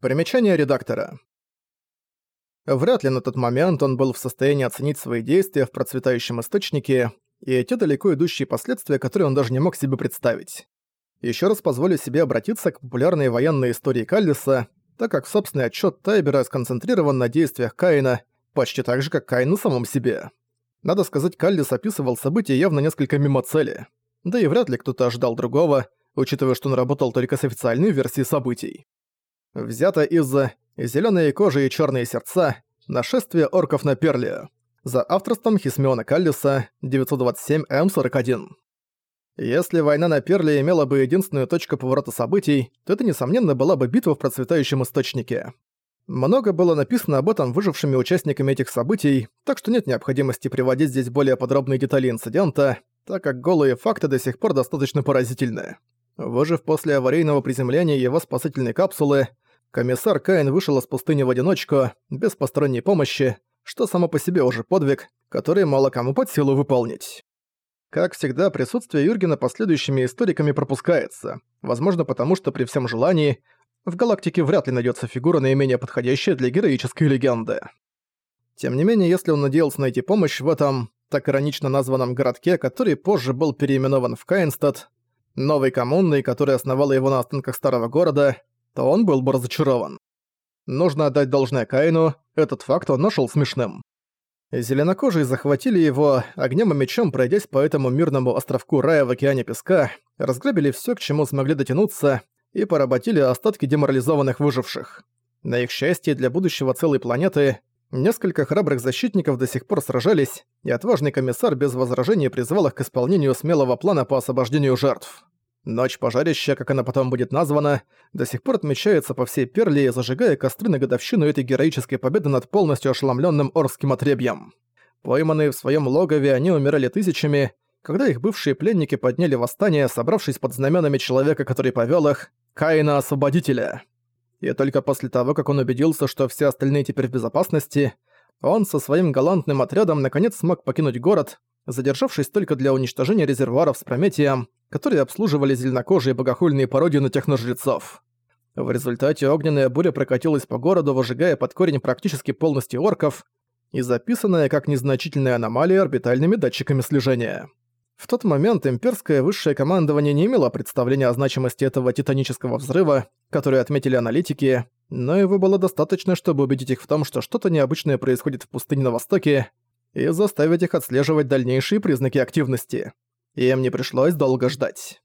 Примечание редактора. Вряд ли на тот момент он был в состоянии оценить свои действия в процветающем источнике и те далеко идущие последствия, которые он даже не мог себе представить. Еще раз позволю себе обратиться к популярной военной истории Каллиса, так как собственный отчет Тайбера сконцентрирован на действиях Каина почти так же, как Каин на самом себе. Надо сказать, Каллис описывал события явно несколько мимо цели. Да и вряд ли кто-то ожидал другого, учитывая, что он работал только с официальной версией событий. Взято из «Зелёные кожи и чёрные сердца. Нашествие орков на Перле» за авторством Хисмиона Каллиса 927М41. Если война на Перле имела бы единственную точку поворота событий, то это, несомненно, была бы битва в процветающем источнике. Много было написано об этом выжившими участниками этих событий, так что нет необходимости приводить здесь более подробные детали инцидента, так как голые факты до сих пор достаточно поразительны. Выжив после аварийного приземления его спасательной капсулы, комиссар Каин вышел из пустыни в одиночку, без посторонней помощи, что само по себе уже подвиг, который мало кому под силу выполнить. Как всегда, присутствие Юргена последующими историками пропускается, возможно потому, что при всем желании в галактике вряд ли найдется фигура наименее подходящая для героической легенды. Тем не менее, если он надеялся найти помощь в этом, так иронично названном городке, который позже был переименован в Кайнстад, новой коммунной, которая основала его на останках старого города, то он был бы разочарован. Нужно отдать должное Каину, этот факт он нашел смешным. Зеленокожие захватили его, огнем и мечом пройдясь по этому мирному островку рая в океане песка, разграбили все, к чему смогли дотянуться, и поработили остатки деморализованных выживших. На их счастье для будущего целой планеты несколько храбрых защитников до сих пор сражались, и отважный комиссар без возражений призвал их к исполнению смелого плана по освобождению жертв. Ночь пожарища, как она потом будет названа, до сих пор отмечается по всей Перлии, зажигая костры на годовщину этой героической победы над полностью ошеломленным Орским отребьем. Пойманные в своем логове, они умирали тысячами, когда их бывшие пленники подняли восстание, собравшись под знаменами человека, который повел их, Каина Освободителя. И только после того, как он убедился, что все остальные теперь в безопасности, он со своим галантным отрядом наконец смог покинуть город, задержавшись только для уничтожения резервуаров с Прометием, которые обслуживали зеленокожие богохульные пародии на техножрецов. В результате огненная буря прокатилась по городу, выжигая под корень практически полностью орков и записанная как незначительная аномалия орбитальными датчиками слежения. В тот момент имперское высшее командование не имело представления о значимости этого титанического взрыва, который отметили аналитики, но его было достаточно, чтобы убедить их в том, что что-то необычное происходит в пустыне на востоке, и заставить их отслеживать дальнейшие признаки активности. Им не пришлось долго ждать.